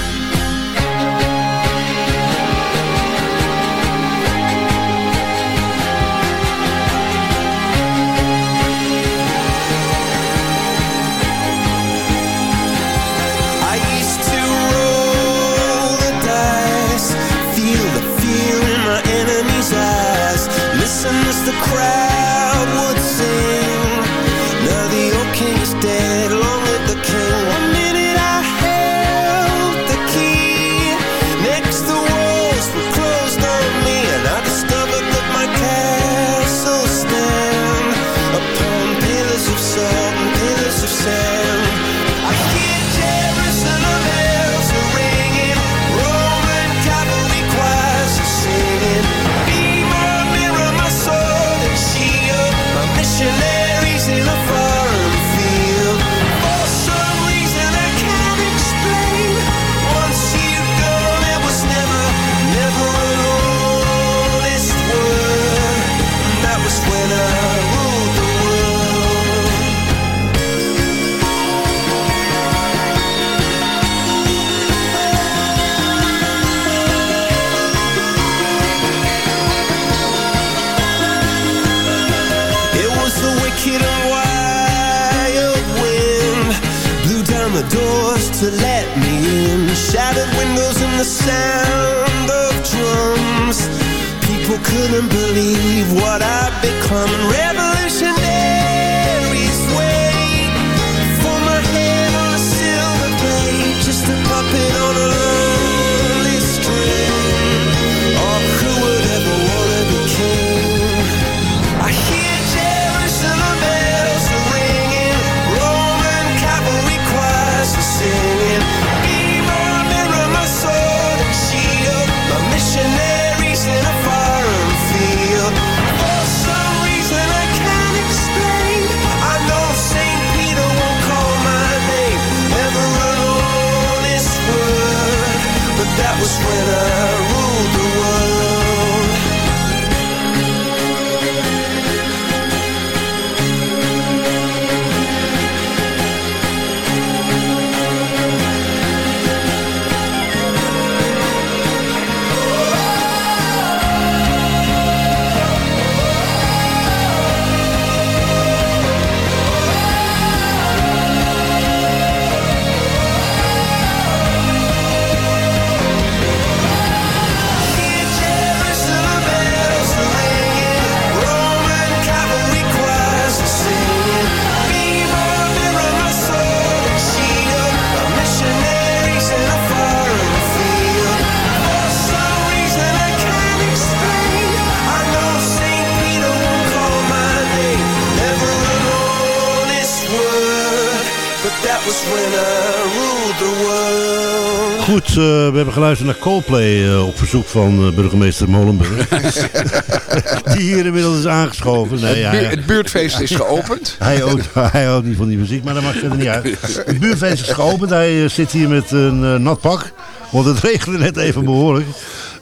Eh, we hebben geluisterd naar Coldplay eh, op verzoek van eh, burgemeester Molenburg. Die hier inmiddels is aangeschoven. Nee, het, buur- het buurtfeest is geopend. Hij houdt, hij houdt niet van die muziek, maar dat maakt verder niet uit. Het buurtfeest is geopend. Hij zit hier met een nat pak. Want het regende net even behoorlijk.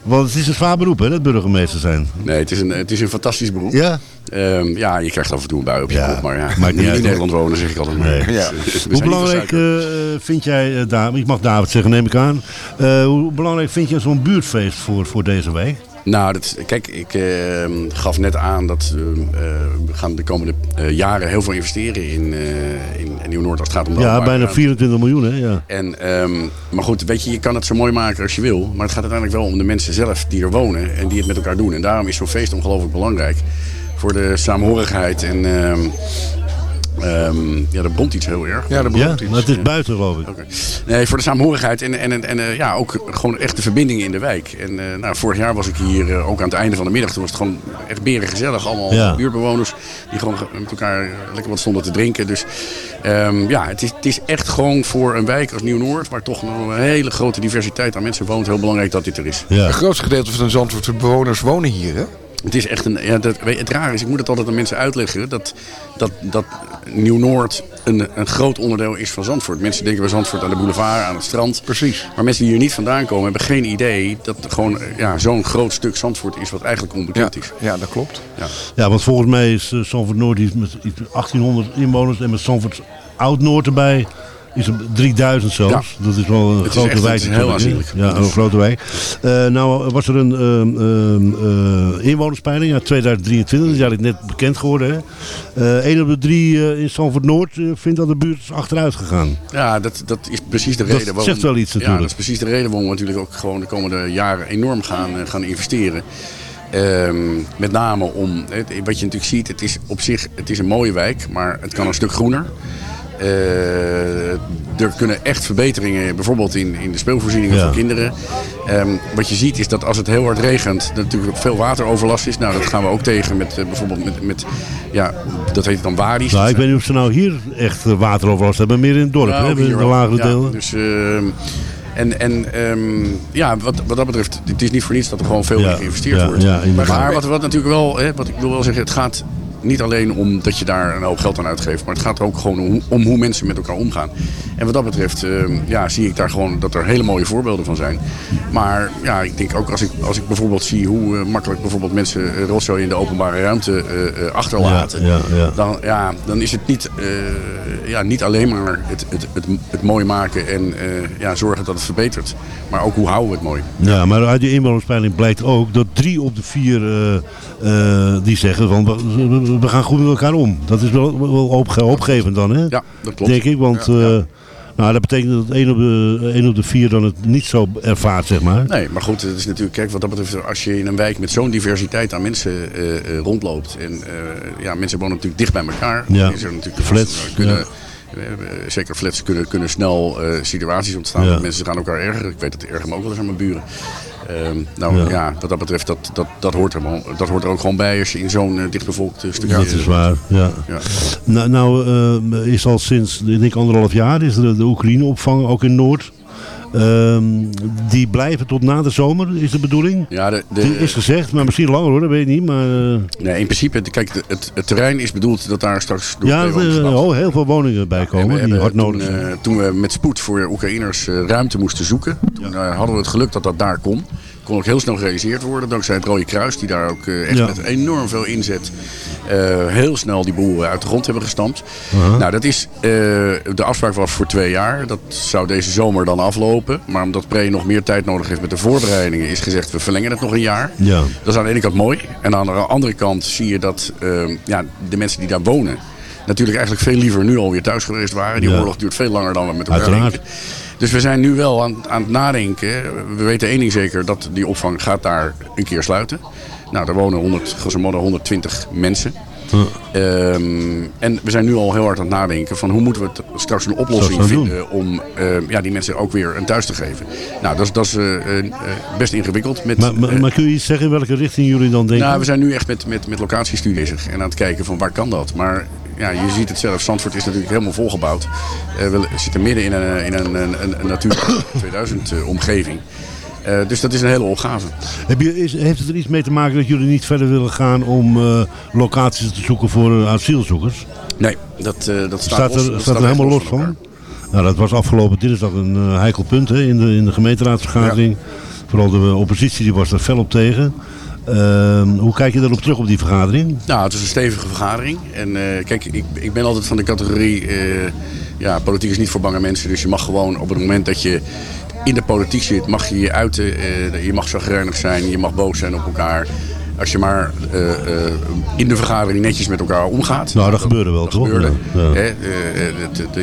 Want het is een zwaar beroep, hè, dat burgemeester zijn. Nee, het is een, het is een fantastisch beroep. Ja? Ehm, ja, je krijgt af en toe een bui op je kop, maar ja, maakt niet in. Nederland wonen, zeg ik altijd maar. Nee. Ja. eh, Hoe belangrijk verzuikerd. eh, vind jij, eh, David, ik mag David zeggen, neem ik aan. Eh, hoe belangrijk vind je zo'n buurtfeest voor, voor deze week? Nou, dat, kijk, ik eh, gaf net aan dat eh, eh, we gaan de komende eh, jaren heel veel investeren in, eh in Nieuw-Noord als het gaat om de Ja, bijna ruimte. 24 miljoen, hè? Ja. En, ehm, maar goed, weet je, je kan het zo mooi maken als je wil. Maar het gaat uiteindelijk wel om de mensen zelf die er wonen en die het met elkaar doen. En daarom is zo'n feest ongelooflijk belangrijk. Voor de saamhorigheid en... ehm, ehm, ja, er bromt iets heel erg. Ja, er Ja, maar het is buiten, geloof ik. Nee, voor de saamhorigheid en, en, en, en eh, ja, ook gewoon echt de verbindingen in de wijk. En eh, nou, vorig jaar was ik hier eh, ook aan het einde van de middag. Toen was het gewoon echt berengezellig. Allemaal Ja. buurtbewoners die gewoon ge- met elkaar lekker wat stonden te drinken. Dus ehm, ja, het is, het is echt gewoon voor een wijk als Nieuw-Noord... waar toch nog een hele grote diversiteit aan mensen woont... heel belangrijk dat dit er is. Het grootste gedeelte van de Zandvoortse bewoners wonen hier, hè? Het is echt een. Ja, dat, het raar is, ik moet het altijd aan mensen uitleggen. Dat, dat, dat Nieuw-Noord een, een groot onderdeel is van Zandvoort. Mensen denken bij Zandvoort aan de boulevard, aan het strand. Precies. Maar mensen die hier niet vandaan komen, hebben geen idee dat er gewoon eh, ja, zo'n groot stuk Zandvoort is wat eigenlijk onbekend is. Ja, dat klopt. Ja. Ja, want volgens mij is uh, Zandvoort Noord iets met iets 1800 inwoners en met Zandvoort Oud-Noord erbij is er 3000 zelfs. Dat is wel een Het grote echt- wijk. het is heel aanzienlijk. Ja, een grote wijk. Eh, nou was er een eh, inwonerspeiling uit 2023, dat is eigenlijk net bekend geworden. Hè? Eh, een op de drie eh, in Zandvoort Noord eh, vindt dat de buurt is achteruit gegaan. Ja, dat, dat is precies de Dat reden waarom. zegt wel iets Ja, natuurlijk. dat is precies de reden waarom we natuurlijk ook gewoon de komende jaren enorm gaan, eh, gaan investeren. Ehm, met name om, het- wat je natuurlijk ziet, het is op zich het is een mooie wijk, maar het kan een stuk groener. Eh, er kunnen echt verbeteringen, bijvoorbeeld in, in de speelvoorzieningen Ja. voor kinderen. Ehm, wat je ziet is dat als het heel hard regent, er natuurlijk veel wateroverlast is. Nou, dat gaan we ook tegen met eh, bijvoorbeeld met, met, ja, dat heet dan wadi's. Nou, ik weet niet of ze nou hier echt eh, wateroverlast hebben, meer in het dorp, hè, ook in de lagere Ja, delen. Dus, ehm, en en ehm, ja, wat, wat dat betreft, het is niet voor niets dat er gewoon veel Ja, in geïnvesteerd ja, wordt. ja, maar wat, wat natuurlijk wel, hè, wat ik wil wel zeggen, het gaat niet alleen om dat je daar een hoop geld aan uitgeeft, maar het gaat er ook gewoon om, om hoe mensen met elkaar omgaan. En wat dat betreft, ehm, ja, zie ik daar gewoon dat er hele mooie voorbeelden van zijn. Maar ja, ik denk ook als ik, als ik bijvoorbeeld zie hoe eh, makkelijk bijvoorbeeld mensen uh, rotzooi in de openbare ruimte eh, eh, achterlaten, Ja, ja, ja. Dan, ja, dan is het niet, eh, ja, niet alleen maar het, het, het, het mooi maken en eh, ja, zorgen dat het verbetert, maar ook hoe houden we het mooi. Ja, maar uit die inwonerspeiling blijkt ook dat drie op de vier eh, eh, die zeggen van we, gaan goed met elkaar om. Dat is wel, wel opge- opgevend dan, hè? Ja, dat klopt. Denk ik, want Ja, eh, nou, dat betekent dat één op, de, één op de vier dan het niet zo ervaart, zeg maar. Nee, maar goed, het is natuurlijk, kijk, wat dat betreft, als je in een wijk met zo'n diversiteit aan mensen eh, eh, rondloopt. En ja, mensen wonen natuurlijk dicht bij elkaar. Ja. Is er natuurlijk Flats, kunnen, ja. zeker flats kunnen, kunnen snel situaties ontstaan. Ja. Mensen gaan elkaar ergeren. Ik weet dat erger me ook wel eens aan mijn buren. Ehm, nou ja. Ja. wat dat betreft, dat, dat, dat, hoort er, wel- dat hoort er ook gewoon bij als je in zo'n eh, dichtbevolkt eh, stukje Dat is waar, ja. Ja. Nou, nou eh, is al sinds, ik denk anderhalf jaar, is er de Oekraïne-opvang ook in Noord. Ehm, die blijven tot na de zomer, is de bedoeling? Ja, de, de, Die is gezegd, maar misschien langer hoor, dat weet ik niet. Maar, eh, Nee, in principe, de- kijk, de- het, het terrein is bedoeld dat daar straks door ja, er woningen oh, heel veel woningen bij En komen we die hebben hard nodig toen, zijn. eh, toen we met spoed voor Oekraïners eh, ruimte moesten zoeken, toen eh, hadden we het geluk dat dat daar kon. Kon ook heel snel gerealiseerd worden dankzij het Rode Kruis, die daar ook eh, echt Ja. met enorm veel inzet eh, heel snel die boel uit de grond hebben gestampt. Nou, dat is, eh, de afspraak was voor twee jaar. Dat zou deze zomer dan aflopen. Maar omdat Pre nog meer tijd nodig heeft met de voorbereidingen, is gezegd we verlengen het nog een jaar. Ja. Dat is aan de ene kant mooi. En aan de andere kant zie je dat eh, ja, de mensen die daar wonen... natuurlijk eigenlijk veel liever nu alweer thuis geweest waren. Die Ja. oorlog duurt veel langer dan we met elkaar Uiteraard. denken. Dus we zijn nu wel aan, aan het nadenken. We weten één ding zeker, dat die opvang gaat daar een keer sluiten. Nou, daar wonen 100, grosso modo 120 mensen. Ehm, en we zijn nu al heel hard aan het nadenken van hoe moeten we het straks een oplossing vinden om ehm, ja, die mensen ook weer een thuis te geven. Nou, dat is, dat is eh, eh, best ingewikkeld. Met, Maar, maar, eh, maar kun je iets zeggen in welke richting jullie dan denken? nou, we zijn nu echt met, met, met bezig en aan het kijken van waar kan dat. Maar ja, je ziet het zelf, Zandvoort is natuurlijk helemaal volgebouwd. We zitten midden in een, in een, een, Natuur 2000 eh, omgeving. Eh, dus dat is een hele opgave. Heb je, is, heeft het er iets mee te maken dat jullie niet verder willen gaan om eh, locaties te zoeken voor eh, asielzoekers? Nee, dat, dat staat, Staat los- er, dat staat er helemaal los van? Nou, dat was afgelopen dinsdag een heikel punt hè, in, de, in de gemeenteraadsvergadering. Vooral de oppositie die was daar fel op tegen. Ehm, hoe kijk je daarop terug op die vergadering? Nou, het is een stevige vergadering. En kijk, ik, ik ben altijd van de categorie... ja, politiek is niet voor bange mensen. Dus je mag gewoon op het moment dat je in de politiek zit... mag je je uiten. eh, je mag zagrijnig zijn. Je mag boos zijn op elkaar. Als je maar eh, eh, in de vergadering netjes met elkaar omgaat. Nou, dat gebeurde wel, toch? gebeurde. Ja,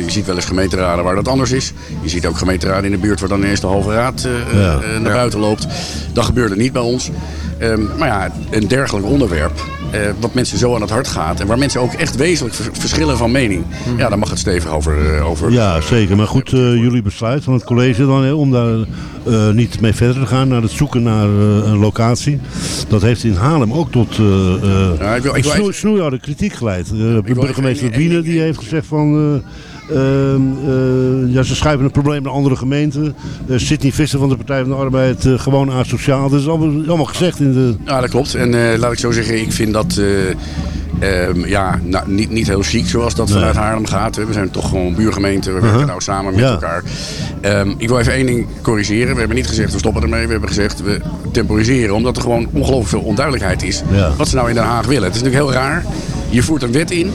je ziet wel eens gemeenteraden waar dat anders is. Je ziet ook gemeenteraden in de buurt waar dan ineens de halve raad eh, Ja. eh, naar buiten loopt. Dat gebeurde niet bij ons. Ehm, maar ja, een dergelijk onderwerp, eh, wat mensen zo aan het hart gaat... en waar mensen ook echt wezenlijk vers- verschillen van mening... ja, daar mag het stevig over... eh, over Ja, zeker. Maar goed, eh, jullie besluit van het college dan hè, om daar eh, niet mee verder te gaan naar het zoeken naar eh, een locatie. Dat heeft in Haarlem ook tot eh eh, ik wil- ik wil snoe- even- snoeiharde kritiek geleid. Eh, wil burgemeester even één- Wiene één- die heeft gezegd van... eh, ehm, eh, ja, ze schuiven het probleem naar andere gemeenten. Eh Sidney Visser van de Partij van de Arbeid eh, gewoon asociaal. Dat is allemaal, allemaal gezegd in de... Ja, dat klopt. En laat ik zo zeggen, ik vind dat eh, ehm, ja, nou, niet, niet heel chic zoals dat Nee. vanuit Haarlem gaat. We zijn toch gewoon buurgemeente, we werken Uh-huh. nou samen met Ja. elkaar. Ehm, ik wil even één ding corrigeren. We hebben niet gezegd we stoppen ermee, we hebben gezegd we temporiseren. Omdat er gewoon ongelooflijk veel onduidelijkheid is Ja. wat ze nou in Den Haag willen. Het is natuurlijk heel raar. Je voert een wet in.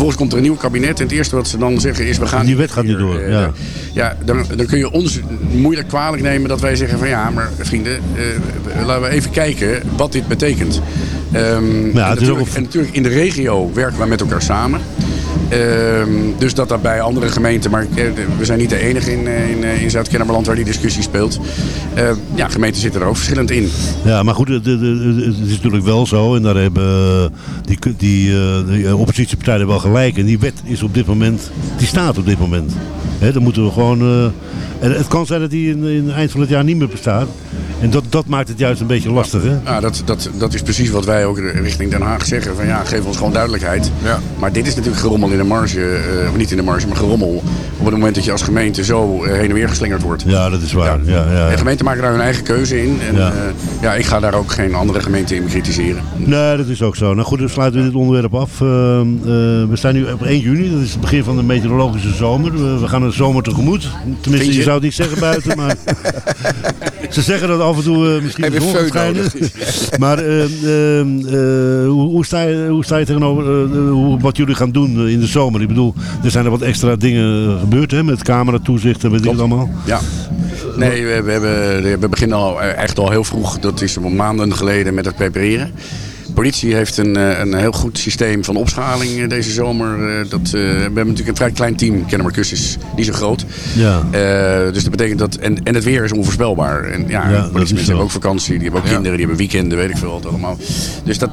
Vervolgens komt er een nieuw kabinet. En het eerste wat ze dan zeggen is... we gaan Die wet gaat niet door, eh, ja. ja, dan, dan kun je ons moeilijk kwalijk nemen dat wij zeggen van ja, maar vrienden, eh, laten we even kijken wat dit betekent. Ehm, en, ook natuurlijk, en natuurlijk in de regio werken we met elkaar samen. Ehm, dus dat dat bij andere gemeenten, maar eh, we zijn niet de enige in, eh, in, eh, in Zuid-Kennemerland waar die discussie speelt. Ehm, ja, gemeenten zitten er ook verschillend in. Ja, maar goed, het, het- het- het is natuurlijk wel zo. En daar hebben die, die, die oppositiepartijen wel gelijk. En die wet is op dit moment, die staat op dit moment. Hè, dan moeten we gewoon... eh, en het kan zijn dat die in, in het eind van het jaar niet meer bestaat. En dat, dat maakt het juist een beetje lastig, hè? Nou, dat, dat, dat is precies wat wij ook richting Den Haag zeggen. Van ja, geef ons gewoon duidelijkheid. Maar dit is natuurlijk gerommel in de marge. eh, of niet in de marge, maar gerommel. Op het moment dat je als gemeente zo eh, heen en weer geslingerd wordt. Ja, dat is waar. Ja. Ja, ja, De gemeenten maken daar hun eigen keuze in. En Ja. ja. ja, ik ga daar ook geen andere gemeente in bekritiseren. Nee, dat is ook zo. Nou goed, dan sluiten we dit onderwerp af. Eh, eh, we staan nu op 1 juni, dat is het begin van de meteorologische zomer. We, gaan een zomer tegoed. Tenminste, je? je? zou het niet zeggen buiten, maar... Ze zeggen dat af en toe eh, misschien Heb de je? Maar eh, eh, eh, hoe, hoe, sta je, hoe sta je tegenover eh, hoe, wat jullie gaan doen eh, in de zomer? Ik bedoel, er zijn er wat extra dingen gebeurd hè, met cameratoezicht en weet ik het allemaal. Ja. Nee, we, we, hebben, we beginnen al eh, echt al heel vroeg. Dat is al maanden geleden met het prepareren. De politie heeft een, eh, een heel goed systeem van opschaling eh, deze zomer. Eh, Dat, we hebben natuurlijk een vrij klein team. Kennemerkus is niet zo groot. Ja. Eh, dus dat betekent dat... En, en het weer is onvoorspelbaar. En ja, Ja, politiemensen hebben ook vakantie. Die hebben ook Ja. kinderen, die hebben weekenden, weet ik veel wat allemaal. Dus, dat,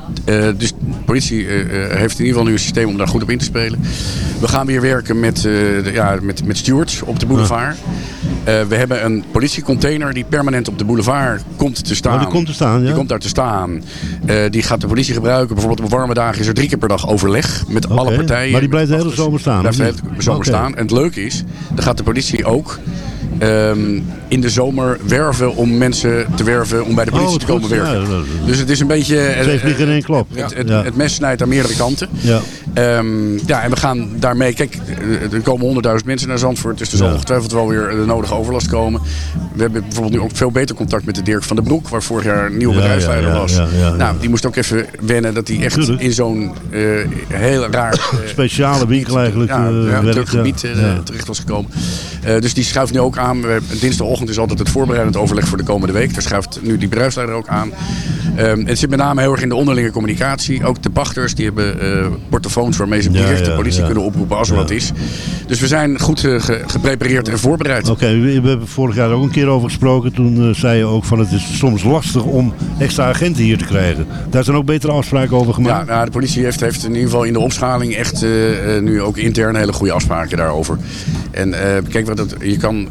dus de politie heeft in ieder geval nu een systeem om daar goed op in te spelen. We gaan weer werken met, de- ja, met, met stewards op de boulevard. We hebben een politiecontainer die permanent op de boulevard komt te staan. Oh, die komt te staan, ja. Die komt daar te staan. Eh, die gaat de politie gebruiken. Bijvoorbeeld op warme dagen is er drie keer per dag overleg met alle partijen. Maar die blijft de hele zomer staan? Blijft de hele zomer staan. En het leuke is, dan gaat de politie ook ehm, in de zomer werven om mensen te werven om bij de politie Oh, te komen goed. werken. Ja, dus het is een beetje... vliegen in één klap. Het, het, Ja. het mes snijdt aan meerdere kanten. Ja. Ehm, ja, en we gaan daarmee... Kijk, eh, er komen honderdduizend mensen naar Zandvoort. Dus er zal ongetwijfeld wel weer de nodige overlast komen. We hebben bijvoorbeeld nu ook veel beter contact met de Dirk van den Broek... waar vorig jaar een nieuwe bedrijfsleider was. Nou, die moest ook even wennen dat hij echt in zo'n eh, heel raar... eh, Speciale winkel eigenlijk. ja, werkt, ja. gebied terecht was gekomen. Dus die schuift nu ook aan. We hebben- dinsdagochtend is altijd het voorbereidend overleg voor de komende week. Daar schuift nu die bedrijfsleider ook aan. Ehm, het zit met name heel erg in de onderlinge communicatie. Ook de pachters die hebben eh, portofoons waarmee ze Ja, direct de ja, politie ja. kunnen oproepen als er wat is. Dus we zijn goed eh, ge- geprepareerd en voorbereid. Oké, we, we hebben vorig jaar ook een keer over gesproken. Toen eh, zei je ook van het is soms lastig om extra agenten hier te krijgen. Daar zijn ook betere afspraken over Ja, gemaakt. nou, de politie heeft, heeft in ieder geval in de opschaling echt nu ook intern hele goede afspraken daarover. En kijk, wat het, je kan.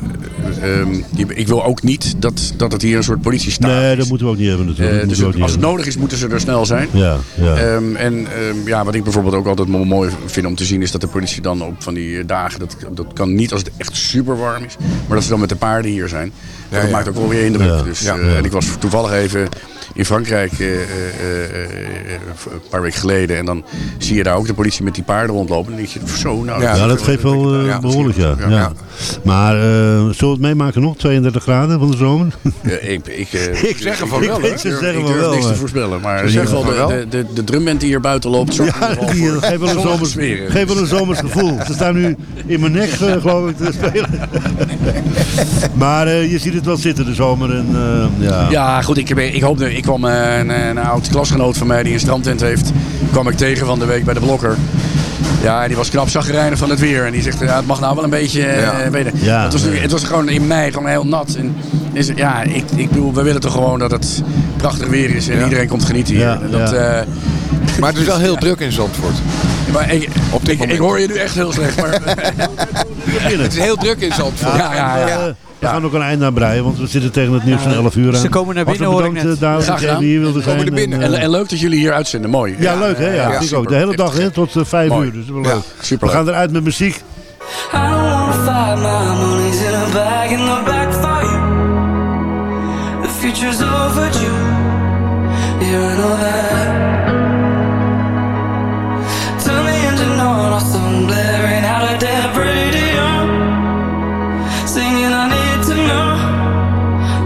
eh, ik wil ook niet dat, dat het hier een soort politiestaat nee, dat moeten we ook niet hebben natuurlijk. Eh, dus als het nodig is, moeten ze er snel zijn. Ja, ja. Ehm, en ehm, ja, wat ik bijvoorbeeld ook altijd mo- mooi vind om te zien, is dat de politie dan op van die eh, dagen, dat, dat kan niet als het echt super warm is, maar dat ze dan met de paarden hier zijn. dat ja. maakt ook wel weer indruk. Ja, Dus, ja. eh, En ik was toevallig even in Frankrijk eh, eh, eh, een paar weken geleden. En dan zie je daar ook de politie met die paarden rondlopen. En dan denk je, zo, nou... Ja, dat geeft wel eh, behoorlijk, ja. ja. Maar zullen we het meemaken nog? 32 graden van de zomer? Ja, ik, ik, Ik zeg van wel, Ik, Ze zeggen ik durf wel, niks te voorspellen. Maar Ze van de, de, de, drumband die hier buiten loopt... Ja, die geeft wel een zomers, geeft wel een zomers gevoel. Ze staan nu in mijn nek, geloof ik, te spelen. maar je ziet het wel zitten, de zomer. En, ja. Ja, goed. Ik, ik, hoop, ik kwam eh, een, een oud klasgenoot van mij die een strandtent heeft. kwam ik tegen van de week bij de blokker. Ja, en die was knap zagrijnig van het weer. En die zegt, ja, het mag nou wel een beetje... eh, Ja. weet je. Ja. het, was, het was gewoon in mei gewoon heel nat. En, is, ja, ik, ik bedoel, we willen toch gewoon dat het prachtig weer is. En Ja. iedereen komt genieten hier. Dat, ja. eh, Maar het is wel heel druk in Zandvoort. maar ik, Op dit ik, hoor je nu echt heel slecht. Maar, Het is heel druk in Zandvoort. ja, ja, ja. Eh, we gaan ook een eind aan breien, want we zitten tegen het nieuws van 11 uur aan. Ze komen naar binnen, hoor ik bedankt, net. eh, David, Graag dat gedaan. je hier wilde Komen zijn. er binnen. En, En, eh, en leuk dat jullie hier uitzenden. Mooi. ja, leuk hè? Ja, ja, ik ook. De hele dag hè, tot eh, 5 Mooi. uur. Dus dat is wel Ja, leuk. super We gaan eruit met muziek. I don't wanna fight, my money's in a bag in the back for you. The future's overdue. Yeah, I know that. Turn the engine on, or some blaring out of that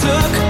took.